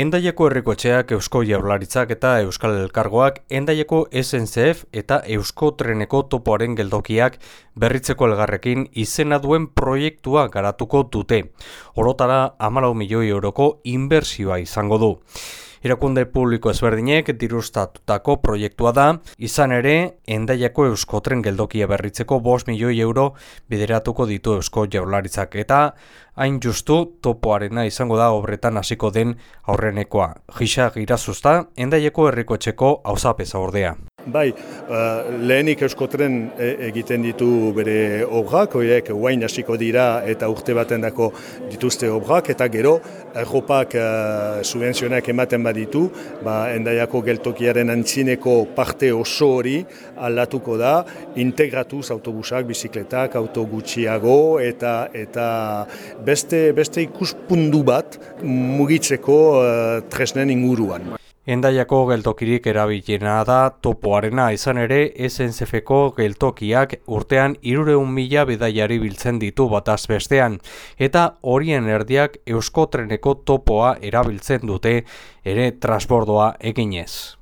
Endaieko herrikotxeak Eusko Jaurlaritzak eta Euskal Elkargoak Endaieko SNCF eta Eusko Treneko topoaren geldokiak berritzeko elgarrekin izena duen proiektua garatuko dute. Orotara amalau milioi euroko inbersioa izango du. Irakunde publiko ezberdinek dirustatutako proiektua da, izan ere, endaiako euskotren geldokia berritzeko 5 milioi euro bideratuko ditu eusko jaularitzak eta hain justu topoarena izango da obretan hasiko den aurrenekoa. Gisa girazuzta, endaieko herrikotxeko hausapesa ordea. Bai, uh, lehenik euskotren e, egiten ditu bere obrak, horiek guain hasiko dira eta urte baten dako dituzte obrak, eta gero, erropak uh, subvenzionak ematen baditu, ba, endaiako geltokiaren antzineko parte oso hori aldatuko da, integratuz autobusak, bizikletak, autogutxiago, eta eta beste, beste ikuspundu bat mugitzeko uh, tresnen inguruan. Endaiako geltokirik erabilena da topoarena izan ere SNCF-ko geltokiak urtean irureun mila bidaiari biltzen ditu bataz bestean, eta horien erdiak euskotreneko topoa erabiltzen dute ere transbordoa eginez.